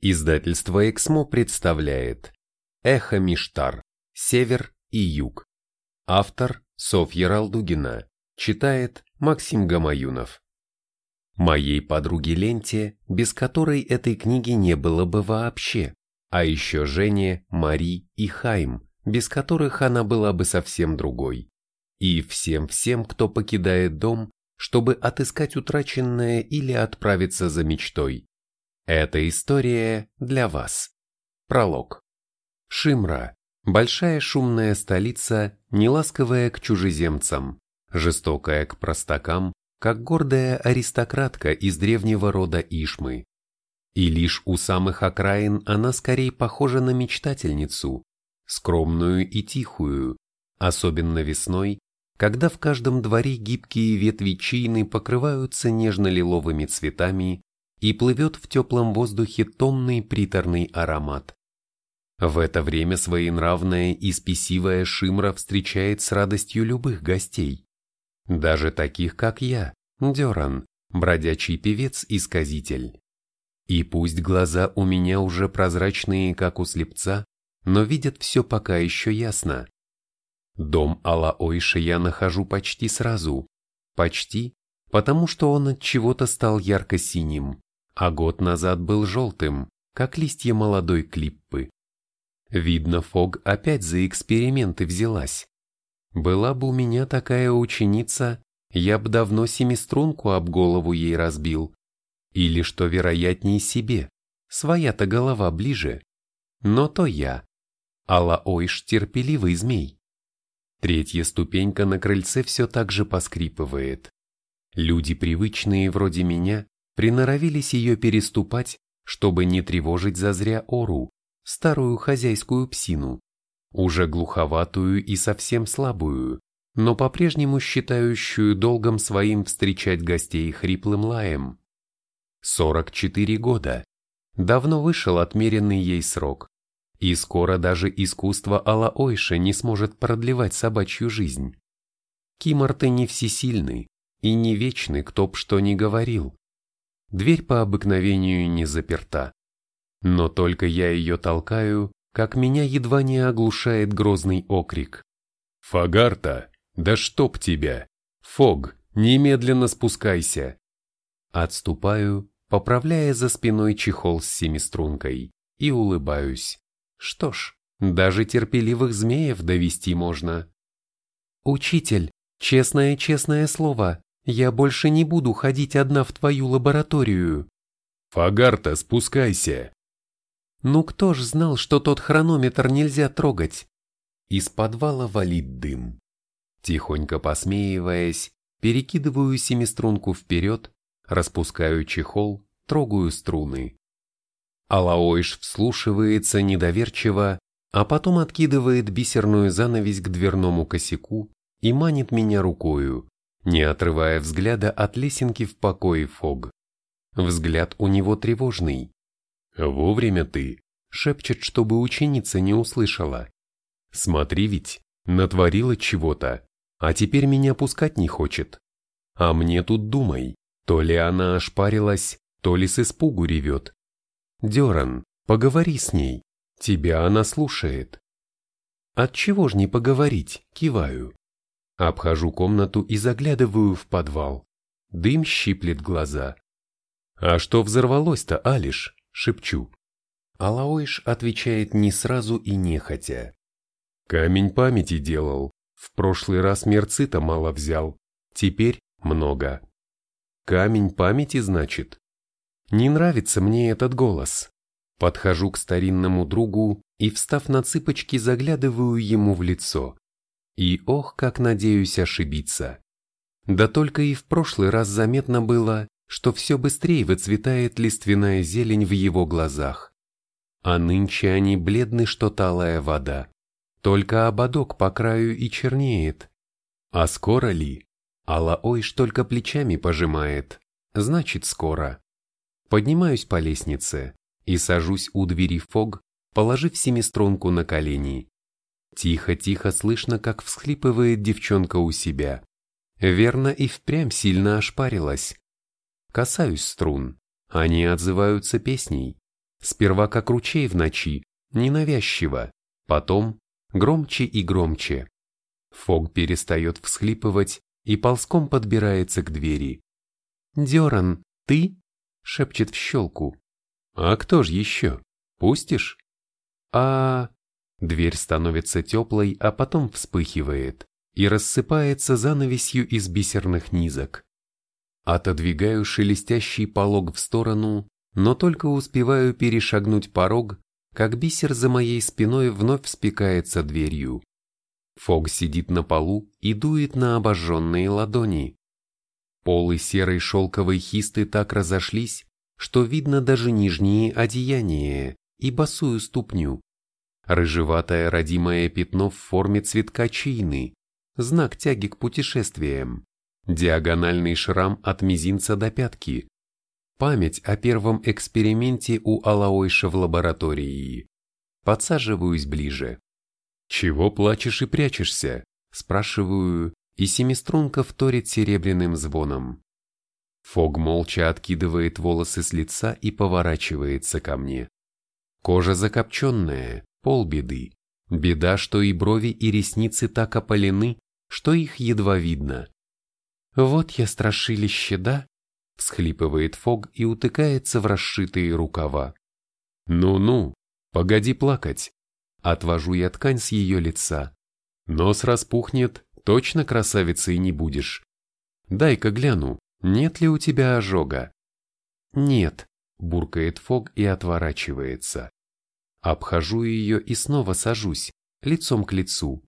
Издательство «Эксмо» представляет «Эхо Миштар. Север и Юг». Автор Софья Ралдугина. Читает Максим Гамаюнов. Моей подруге Ленте, без которой этой книги не было бы вообще, а еще Жене, Мари и Хайм, без которых она была бы совсем другой. И всем-всем, кто покидает дом, чтобы отыскать утраченное или отправиться за мечтой. Эта история для вас. Пролог. Шимра. Большая шумная столица, неласковая к чужеземцам, жестокая к простакам, как гордая аристократка из древнего рода Ишмы. И лишь у самых окраин она скорее похожа на мечтательницу, скромную и тихую, особенно весной, когда в каждом дворе гибкие ветви чины покрываются нежно-лиловыми цветами и плывет в теплом воздухе томный приторный аромат. В это время своенравная и спесивая Шимра встречает с радостью любых гостей, даже таких, как я, Деран, бродячий певец и сказитель. И пусть глаза у меня уже прозрачные, как у слепца, но видят все пока еще ясно. Дом Алаойши я нахожу почти сразу, почти, потому что он от чего-то стал ярко-синим, а год назад был желтым, как листья молодой клиппы. Видно, Фог опять за эксперименты взялась. Была бы у меня такая ученица, я бы давно семиструнку об голову ей разбил. Или, что вероятнее себе, своя-то голова ближе. Но то я. Алла-Ойш терпеливый змей. Третья ступенька на крыльце все так же поскрипывает. Люди, привычные вроде меня, приноровились ее переступать, чтобы не тревожить зазря Ору, старую хозяйскую псину, уже глуховатую и совсем слабую, но по-прежнему считающую долгом своим встречать гостей хриплым лаем. 44 года. Давно вышел отмеренный ей срок, и скоро даже искусство Алаойша не сможет продлевать собачью жизнь. Киморты не всесильны и не вечны, кто б что ни говорил, Дверь по обыкновению не заперта. Но только я ее толкаю, как меня едва не оглушает грозный окрик. «Фагарта, да чтоб тебя! Фог, немедленно спускайся!» Отступаю, поправляя за спиной чехол с семистрункой, и улыбаюсь. Что ж, даже терпеливых змеев довести можно. «Учитель, честное-честное слово, я больше не буду ходить одна в твою лабораторию. Фагарта, спускайся. Ну кто ж знал, что тот хронометр нельзя трогать? Из подвала валит дым. Тихонько посмеиваясь, перекидываю семиструнку вперед, распускаю чехол, трогаю струны. Алаойш вслушивается недоверчиво, а потом откидывает бисерную занавесь к дверному косяку и манит меня рукою не отрывая взгляда от лесенки в покое Фог. Взгляд у него тревожный. «Вовремя ты», — шепчет, чтобы ученица не услышала. «Смотри ведь, натворила чего-то, а теперь меня пускать не хочет. А мне тут думай, то ли она ошпарилась, то ли с испугу ревет. Деран, поговори с ней, тебя она слушает». «Отчего ж не поговорить?» — киваю. Обхожу комнату и заглядываю в подвал. Дым щиплет глаза. «А что взорвалось-то, Алиш?» — шепчу. Алаойш отвечает не сразу и нехотя. «Камень памяти делал. В прошлый раз мерцы-то мало взял. Теперь много». «Камень памяти, значит?» Не нравится мне этот голос. Подхожу к старинному другу и, встав на цыпочки, заглядываю ему в лицо. И ох, как надеюсь ошибиться. Да только и в прошлый раз заметно было, что все быстрее выцветает лиственная зелень в его глазах. А нынче они бледны, что талая вода. Только ободок по краю и чернеет. А скоро ли? Алла-Ойш только плечами пожимает. Значит, скоро. Поднимаюсь по лестнице и сажусь у двери Фог, положив семиструнку на колени. Тихо-тихо слышно, как всхлипывает девчонка у себя. Верно и впрямь сильно ошпарилась. Касаюсь струн. Они отзываются песней. Сперва как ручей в ночи, ненавязчиво, потом громче и громче. Фог перестает всхлипывать и ползком подбирается к двери. «Деран, ты?» — шепчет в щелку. «А кто ж еще? Пустишь?» «А...» Дверь становится теплой, а потом вспыхивает и рассыпается занавесью из бисерных низок. Отодвигаю шелестящий полог в сторону, но только успеваю перешагнуть порог, как бисер за моей спиной вновь спекается дверью. Фог сидит на полу и дует на обожженные ладони. Полы серой шелковой хисты так разошлись, что видно даже нижние одеяния и босую ступню. Рыжеватое родимое пятно в форме цветка чайны, знак тяги к путешествиям, диагональный шрам от мизинца до пятки, память о первом эксперименте у Алаойша в лаборатории. Подсаживаюсь ближе. «Чего плачешь и прячешься?» – спрашиваю, и семиструнка вторит серебряным звоном. Фог молча откидывает волосы с лица и поворачивается ко мне. Кожа закопченная, полбеды. Беда, что и брови, и ресницы так опалены, что их едва видно. «Вот я страшилище, да?» — всхлипывает Фог и утыкается в расшитые рукава. «Ну-ну, погоди плакать!» Отвожу я ткань с ее лица. Нос распухнет, точно красавицей не будешь. Дай-ка гляну, нет ли у тебя ожога? Нет, буркает Фог и отворачивается. Обхожу ее и снова сажусь, лицом к лицу.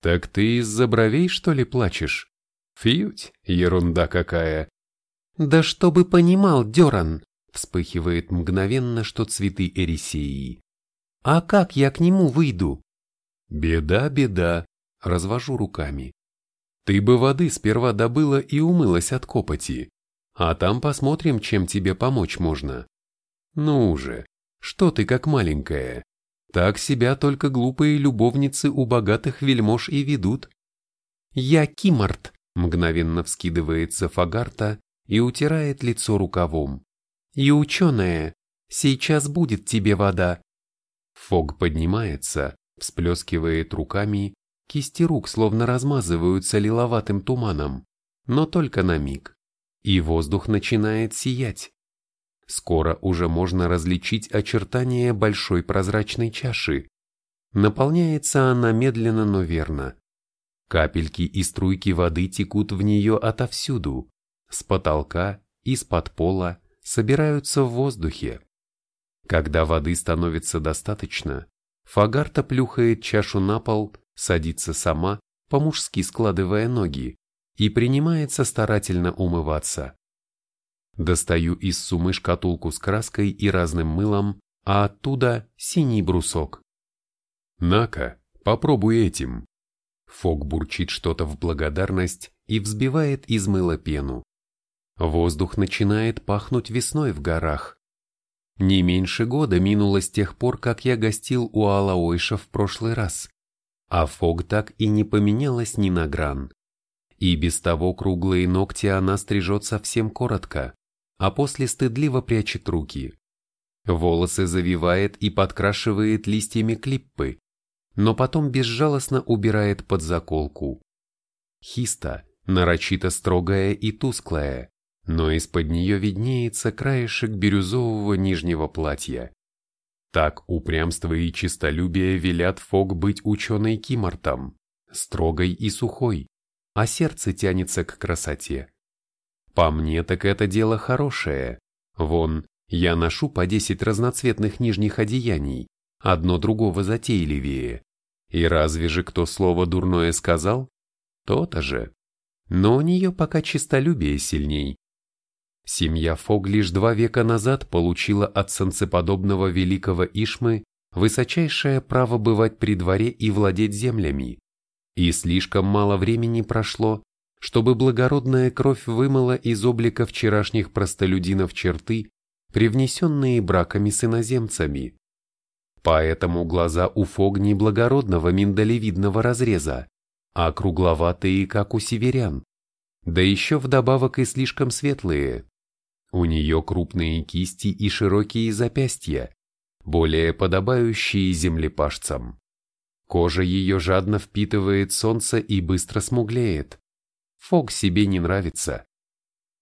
Так ты из-за бровей, что ли, плачешь? Фьють, ерунда какая. Да чтобы понимал, Деран, вспыхивает мгновенно, что цветы эрисеи. А как я к нему выйду? Беда, беда, развожу руками. Ты бы воды сперва добыла и умылась от копоти, а там посмотрим, чем тебе помочь можно. Ну уже, что ты как маленькая? Так себя только глупые любовницы у богатых вельмож и ведут. Я Кимарт, мгновенно вскидывается Фагарта и утирает лицо рукавом. И ученая, сейчас будет тебе вода. Фог поднимается, всплескивает руками, кисти рук словно размазываются лиловатым туманом, но только на миг, и воздух начинает сиять. Скоро уже можно различить очертания большой прозрачной чаши. Наполняется она медленно, но верно. Капельки и струйки воды текут в нее отовсюду, с потолка, из-под пола, собираются в воздухе. Когда воды становится достаточно, Фагарта плюхает чашу на пол, садится сама, по-мужски складывая ноги, и принимается старательно умываться. Достаю из сумы шкатулку с краской и разным мылом, а оттуда синий брусок. «На-ка, попробуй этим». Фок бурчит что-то в благодарность и взбивает из мыла пену. Воздух начинает пахнуть весной в горах. Не меньше года минуло с тех пор, как я гостил у Алаойша в прошлый раз, а Фог так и не поменялась ни на гран. И без того круглые ногти она стрижет совсем коротко, а после стыдливо прячет руки. Волосы завивает и подкрашивает листьями клиппы, но потом безжалостно убирает под заколку. Хиста, нарочито строгая и тусклая, но из-под нее виднеется краешек бирюзового нижнего платья. Так упрямство и честолюбие велят Фок быть ученой Кимартом, строгой и сухой, а сердце тянется к красоте. По мне так это дело хорошее. Вон, я ношу по десять разноцветных нижних одеяний, одно другого затейливее. И разве же кто слово дурное сказал? То-то же. Но у нее пока честолюбие сильней, Семья Фог лишь два века назад получила от солнцеподобного великого Ишмы высочайшее право бывать при дворе и владеть землями. И слишком мало времени прошло, чтобы благородная кровь вымыла из облика вчерашних простолюдинов черты, привнесенные браками с иноземцами. Поэтому глаза у Фог не благородного миндалевидного разреза, а кругловатые, как у северян, да еще вдобавок и слишком светлые. У нее крупные кисти и широкие запястья, более подобающие землепашцам. Кожа ее жадно впитывает солнце и быстро смуглеет. Фог себе не нравится.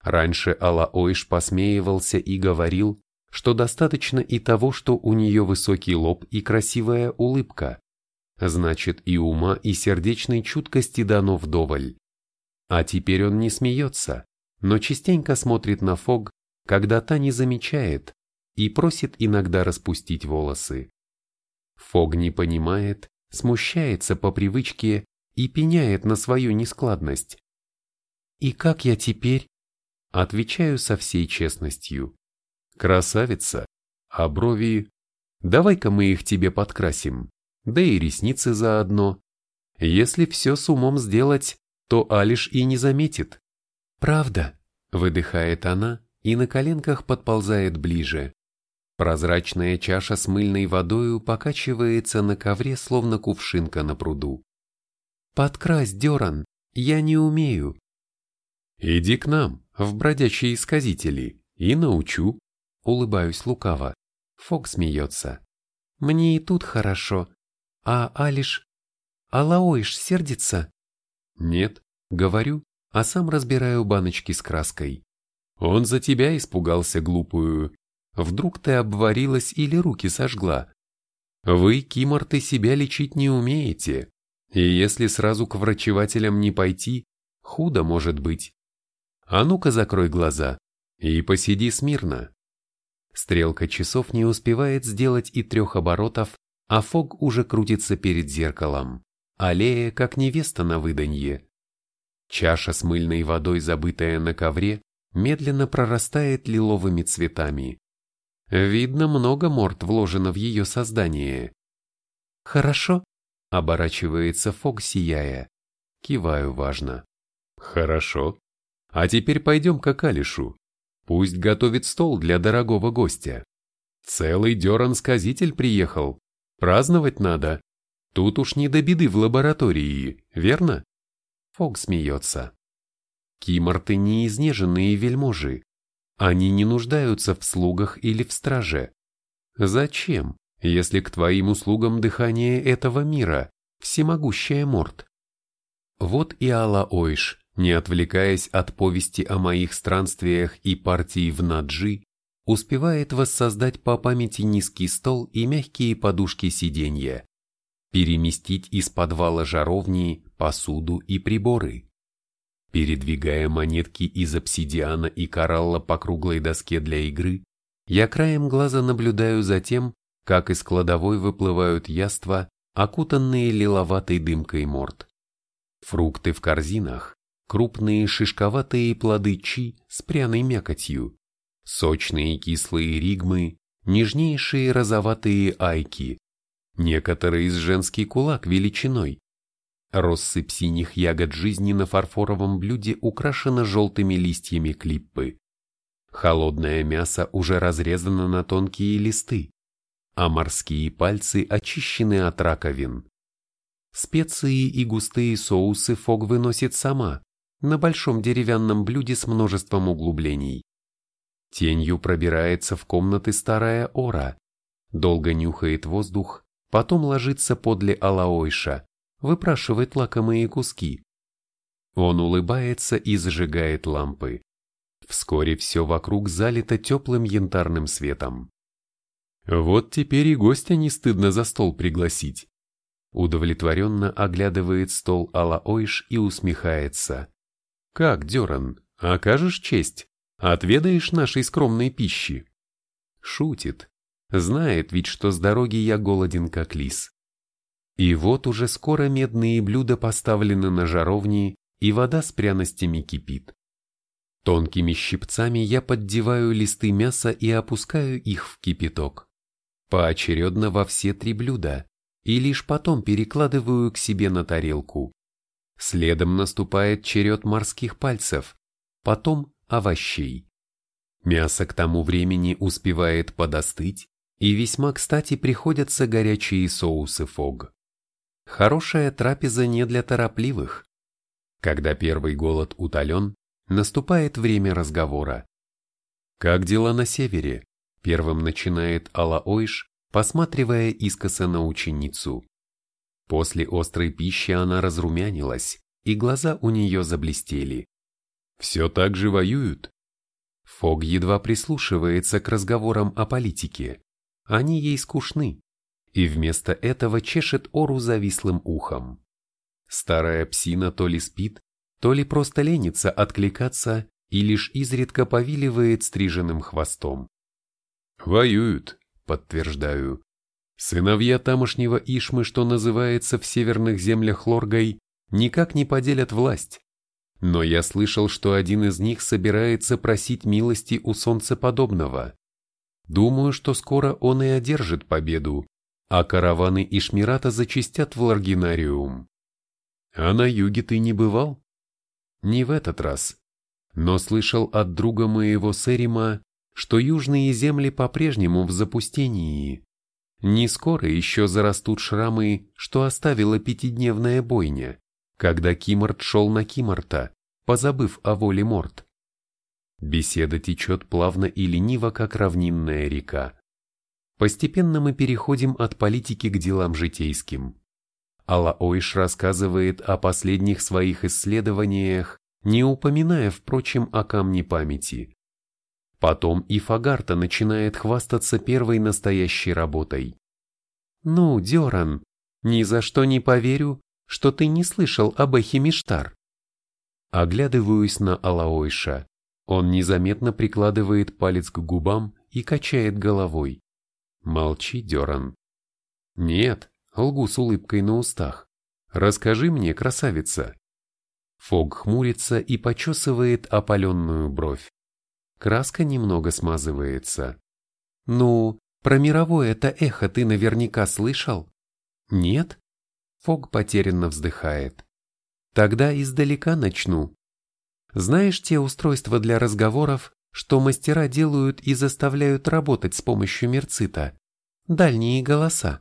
Раньше Алаойш посмеивался и говорил, что достаточно и того, что у нее высокий лоб и красивая улыбка. Значит, и ума, и сердечной чуткости дано вдоволь. А теперь он не смеется, но частенько смотрит на Фог, когда та не замечает, и просит иногда распустить волосы. Фог не понимает, смущается по привычке и пеняет на свою нескладность. «И как я теперь?» Отвечаю со всей честностью. «Красавица, а брови... Давай-ка мы их тебе подкрасим, да и ресницы заодно. Если все с умом сделать, то Алиш и не заметит». «Правда?» — выдыхает она и на коленках подползает ближе. Прозрачная чаша с мыльной водою покачивается на ковре, словно кувшинка на пруду. «Подкрась, Деран, я не умею». «Иди к нам, в бродячие исказители, и научу», — улыбаюсь лукаво. Фок смеется. «Мне и тут хорошо. А Алиш... А Лаоиш сердится?» «Нет», — говорю, а сам разбираю баночки с краской. «Он за тебя испугался, глупую, Вдруг ты обварилась или руки сожгла? Вы, киморты, себя лечить не умеете. И если сразу к врачевателям не пойти, худо может быть. А ну-ка закрой глаза и посиди смирно. Стрелка часов не успевает сделать и трех оборотов, а Фог уже крутится перед зеркалом, аллея, как невеста на выданье. Чаша с мыльной водой, забытая на ковре, медленно прорастает лиловыми цветами. Видно, много морд вложено в ее создание. «Хорошо», — оборачивается Фог, сияя. Киваю важно. «Хорошо. А теперь пойдем к Акалишу. Пусть готовит стол для дорогого гостя. Целый деран-сказитель приехал. Праздновать надо. Тут уж не до беды в лаборатории, верно?» Фог смеется. Киморты не изнеженные вельможи, они не нуждаются в слугах или в страже. Зачем, если к твоим услугам дыхание этого мира, всемогущая Морт? Вот и Алла Ойш, не отвлекаясь от повести о моих странствиях и партии в Наджи, успевает воссоздать по памяти низкий стол и мягкие подушки сиденья, переместить из подвала жаровни, посуду и приборы. Передвигая монетки из обсидиана и коралла по круглой доске для игры, я краем глаза наблюдаю за тем, как из кладовой выплывают яства, окутанные лиловатой дымкой морд. Фрукты в корзинах, крупные шишковатые плоды чи с пряной мякотью, сочные кислые ригмы, нежнейшие розоватые айки, некоторые с женский кулак величиной, Россыпь синих ягод жизни на фарфоровом блюде украшена желтыми листьями клиппы. Холодное мясо уже разрезано на тонкие листы, а морские пальцы очищены от раковин. Специи и густые соусы Фог выносит сама, на большом деревянном блюде с множеством углублений. Тенью пробирается в комнаты старая ора, долго нюхает воздух, потом ложится подле Алаойша, выпрашивает лакомые куски. Он улыбается и зажигает лампы. Вскоре все вокруг залито теплым янтарным светом. Вот теперь и гостя не стыдно за стол пригласить. Удовлетворенно оглядывает стол Алла Ойш и усмехается. «Как, Деран, окажешь честь? Отведаешь нашей скромной пищи?» Шутит. Знает ведь, что с дороги я голоден, как лис. И вот уже скоро медные блюда поставлены на жаровни, и вода с пряностями кипит. Тонкими щипцами я поддеваю листы мяса и опускаю их в кипяток. Поочередно во все три блюда, и лишь потом перекладываю к себе на тарелку. Следом наступает черед морских пальцев, потом овощей. Мясо к тому времени успевает подостыть, и весьма кстати приходятся горячие соусы фог. Хорошая трапеза не для торопливых. Когда первый голод утолен, наступает время разговора. Как дела на севере? Первым начинает Алаойш, посматривая искоса на ученицу. После острой пищи она разрумянилась, и глаза у нее заблестели. Все так же воюют? Фог едва прислушивается к разговорам о политике. Они ей скучны. И вместо этого чешет Ору завислым ухом. Старая псина то ли спит, то ли просто ленится откликаться и лишь изредка повиливает стриженным хвостом. «Воюют», — подтверждаю. Сыновья тамошнего Ишмы, что называется в северных землях Лоргой, никак не поделят власть. Но я слышал, что один из них собирается просить милости у солнцеподобного. Думаю, что скоро он и одержит победу, а караваны Ишмирата зачистят в Ларгинариум. А на юге ты не бывал? Не в этот раз. Но слышал от друга моего Серима, что южные земли по-прежнему в запустении. Не скоро еще зарастут шрамы, что оставила пятидневная бойня, когда Киморт шел на Киморта, позабыв о воле Морт. Беседа течет плавно и лениво, как равнинная река. Постепенно мы переходим от политики к делам житейским. Алла рассказывает о последних своих исследованиях, не упоминая, впрочем, о камне памяти. Потом и Фагарта начинает хвастаться первой настоящей работой. «Ну, Деран, ни за что не поверю, что ты не слышал об Эхимиштар». Оглядываюсь на Алаойша. Он незаметно прикладывает палец к губам и качает головой. Молчи, Деран. Нет, лгу с улыбкой на устах. Расскажи мне, красавица. Фог хмурится и почесывает опаленную бровь. Краска немного смазывается. Ну, про мировое-то эхо ты наверняка слышал? Нет? Фог потерянно вздыхает. Тогда издалека начну. Знаешь те устройства для разговоров, что мастера делают и заставляют работать с помощью мерцита? Дальние голоса.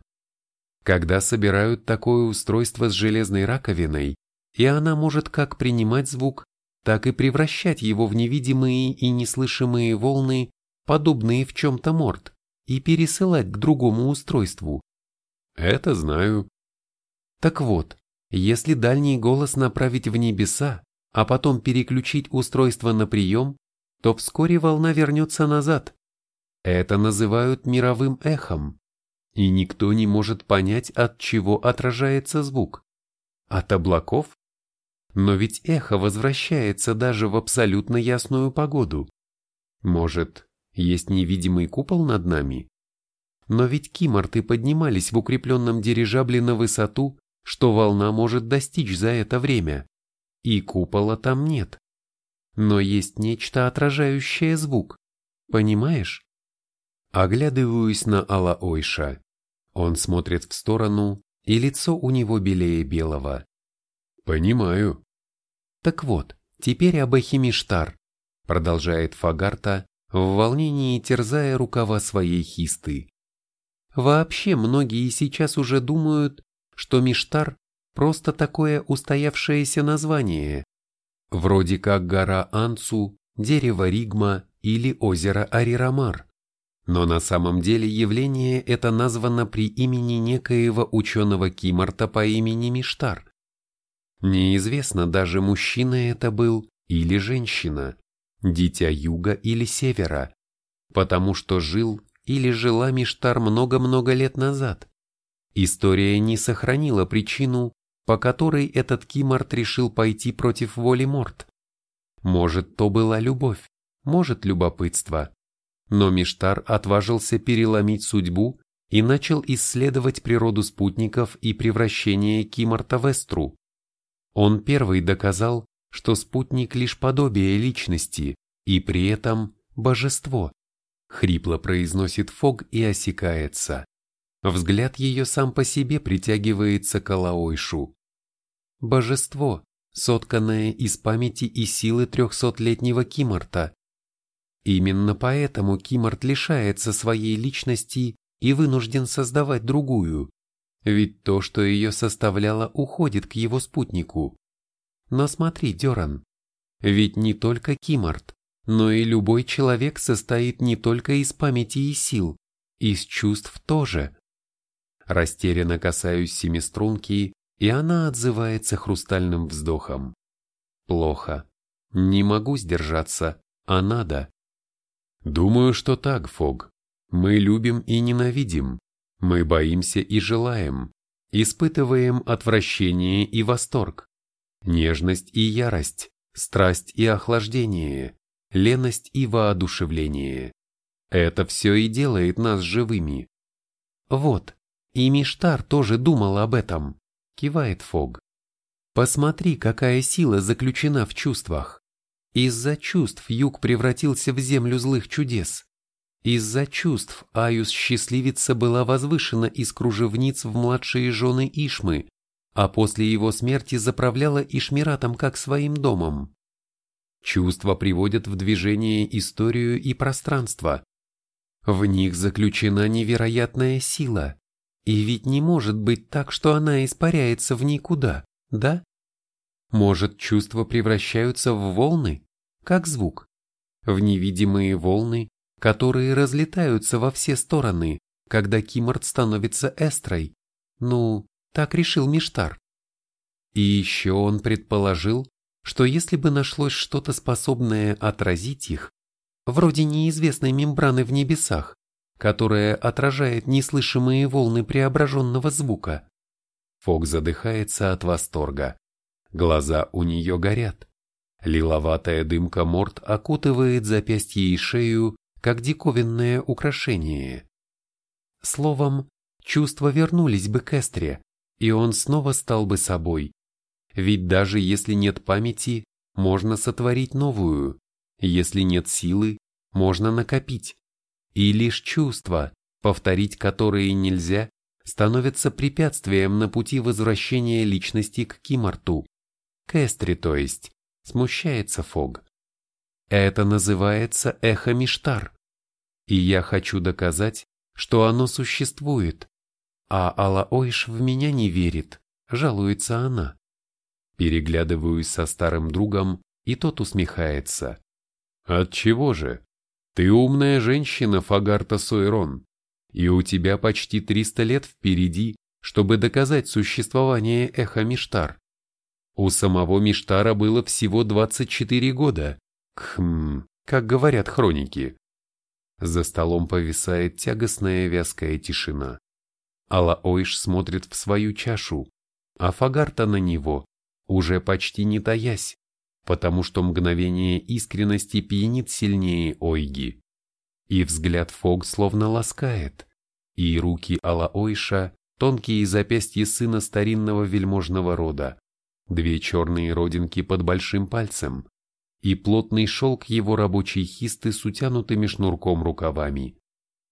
Когда собирают такое устройство с железной раковиной, и она может как принимать звук, так и превращать его в невидимые и неслышимые волны, подобные в чем-то морд, и пересылать к другому устройству. Это знаю. Так вот, если дальний голос направить в небеса, а потом переключить устройство на прием, то вскоре волна вернется назад. Это называют мировым эхом. И никто не может понять, от чего отражается звук. От облаков но ведь эхо возвращается даже в абсолютно ясную погоду. Может, есть невидимый купол над нами? Но ведь киморты поднимались в укрепленном дирижабле на высоту, что волна может достичь за это время. И купола там нет. Но есть нечто, отражающее звук. Понимаешь? Оглядываюсь на Алаойша. Он смотрит в сторону, и лицо у него белее белого. Понимаю. Так вот, теперь об Эхимиштар, продолжает Фагарта, в волнении терзая рукава своей хисты. Вообще многие сейчас уже думают, что Миштар просто такое устоявшееся название, вроде как гора Анцу, дерево Ригма или озеро Арирамар. Но на самом деле явление это названо при имени некоего ученого Кимарта по имени Миштар, Неизвестно даже, мужчина это был или женщина, дитя юга или севера, потому что жил или жила Миштар много-много лет назад. История не сохранила причину, по которой этот Кимарт решил пойти против воли Морт. Может, то была любовь, может, любопытство. Но Миштар отважился переломить судьбу и начал исследовать природу спутников и превращение Кимарта в Эстру. Он первый доказал, что спутник лишь подобие личности и при этом божество. Хрипло произносит Фог и осекается. Взгляд ее сам по себе притягивается к Алаойшу. Божество, сотканное из памяти и силы трехсотлетнего Кимарта. Именно поэтому Кимарт лишается своей личности и вынужден создавать другую. Ведь то, что ее составляло, уходит к его спутнику. Но смотри, Деран, ведь не только Кимарт, но и любой человек состоит не только из памяти и сил, из чувств тоже. Растерянно касаюсь семиструнки, и она отзывается хрустальным вздохом. Плохо. Не могу сдержаться, а надо. Думаю, что так, Фог. Мы любим и ненавидим. Мы боимся и желаем. Испытываем отвращение и восторг. Нежность и ярость, страсть и охлаждение, леность и воодушевление. Это все и делает нас живыми. Вот, и Миштар тоже думал об этом, кивает Фог. Посмотри, какая сила заключена в чувствах. Из-за чувств юг превратился в землю злых чудес. Из-за чувств Аюс счастливица была возвышена из кружевниц в младшие жены Ишмы, а после его смерти заправляла Ишмиратом как своим домом. Чувства приводят в движение историю и пространство. В них заключена невероятная сила. И ведь не может быть так, что она испаряется в никуда, да? Может, чувства превращаются в волны, как звук, в невидимые волны, которые разлетаются во все стороны, когда Кимарт становится эстрой. Ну, так решил Миштар. И еще он предположил, что если бы нашлось что-то способное отразить их, вроде неизвестной мембраны в небесах, которая отражает неслышимые волны преображенного звука. Фок задыхается от восторга. Глаза у нее горят. Лиловатая дымка морд окутывает запястье и шею, как диковинное украшение. Словом, чувства вернулись бы к Эстре, и он снова стал бы собой. Ведь даже если нет памяти, можно сотворить новую. Если нет силы, можно накопить. И лишь чувства, повторить которые нельзя, становятся препятствием на пути возвращения личности к Кимарту. К Эстре, то есть, смущается Фог. Это называется эхо Миштар. И я хочу доказать, что оно существует. А Алаойш в меня не верит, жалуется она. Переглядываюсь со старым другом, и тот усмехается. От чего же? Ты умная женщина, Фагарта Сойрон, и у тебя почти 300 лет впереди, чтобы доказать существование эха Миштар. У самого Миштара было всего 24 года. Хм, как говорят хроники. За столом повисает тягостная вязкая тишина. Алаойш смотрит в свою чашу, а Фагарта на него, уже почти не таясь, потому что мгновение искренности пьянит сильнее Ойги. И взгляд Фог словно ласкает, и руки Алаойша, тонкие запястья сына старинного вельможного рода, две черные родинки под большим пальцем и плотный шелк его рабочей хисты с утянутыми шнурком рукавами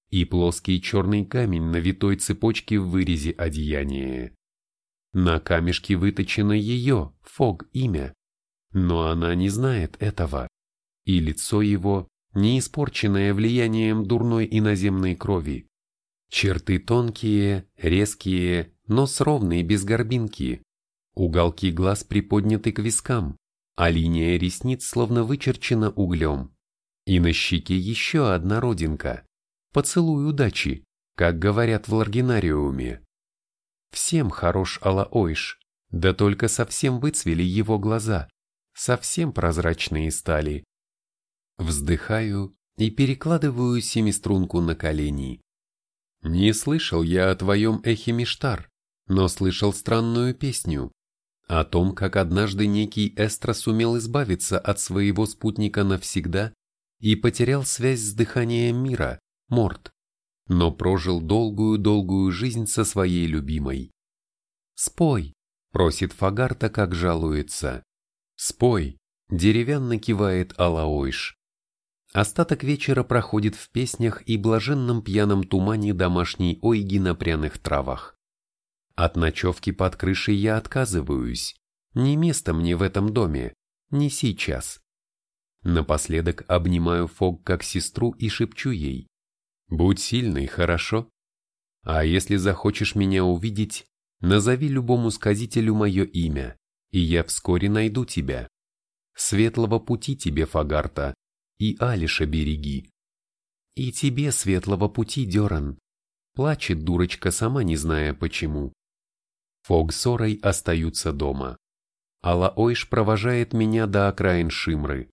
и плоский черный камень на витой цепочке в вырезе одеяния. На камешке выточено ее, Фог, имя, но она не знает этого, и лицо его, не испорченное влиянием дурной иноземной крови. Черты тонкие, резкие, но с ровной без горбинки. Уголки глаз приподняты к вискам, а линия ресниц словно вычерчена углем. И на щеке еще одна родинка. Поцелуй удачи, как говорят в ларгинариуме. Всем хорош Алаойш, да только совсем выцвели его глаза совсем прозрачные стали. Вздыхаю и перекладываю семиструнку на колени. Не слышал я о твоем эхе Миштар, но слышал странную песню о том, как однажды некий Эстра сумел избавиться от своего спутника навсегда и потерял связь с дыханием мира, Морт, но прожил долгую-долгую жизнь со своей любимой. «Спой», — просит Фагарта, как жалуется. «Спой!» – деревянно кивает Алаойш. Остаток вечера проходит в песнях и блаженном пьяном тумане домашней ойги на пряных травах. От ночевки под крышей я отказываюсь. Не место мне в этом доме, не сейчас. Напоследок обнимаю Фог как сестру и шепчу ей. «Будь сильной, хорошо? А если захочешь меня увидеть, назови любому сказителю мое имя, и я вскоре найду тебя. Светлого пути тебе, Фагарта, и Алиша береги. И тебе светлого пути, Деран. Плачет дурочка, сама не зная почему. Фог с Орой остаются дома. Алаойш провожает меня до окраин Шимры.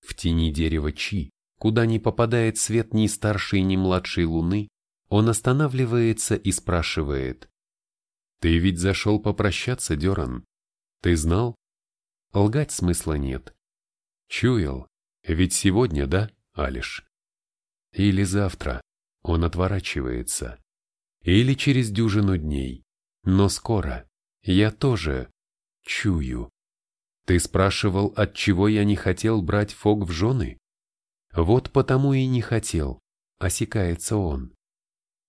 В тени дерева Чи, куда не попадает свет ни старшей, ни младшей луны, он останавливается и спрашивает. «Ты ведь зашел попрощаться, Деран? Ты знал?» Лгать смысла нет. Чуял, ведь сегодня, да, Алиш? Или завтра. Он отворачивается. Или через дюжину дней. Но скоро. Я тоже. Чую. Ты спрашивал, от чего я не хотел брать Фог в жены? Вот потому и не хотел. Осекается он.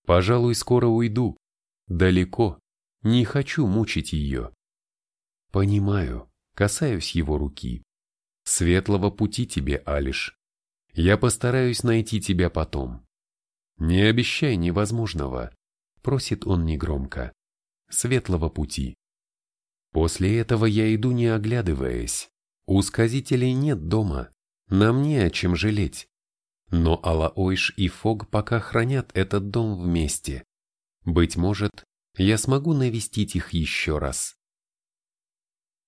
Пожалуй, скоро уйду. Далеко. Не хочу мучить ее. Понимаю. Касаюсь его руки. Светлого пути тебе, Алиш. Я постараюсь найти тебя потом. Не обещай невозможного, просит он негромко. Светлого пути. После этого я иду не оглядываясь. У сказителей нет дома, нам не о чем жалеть. Но Алаойш и Фог пока хранят этот дом вместе. Быть может, я смогу навестить их еще раз.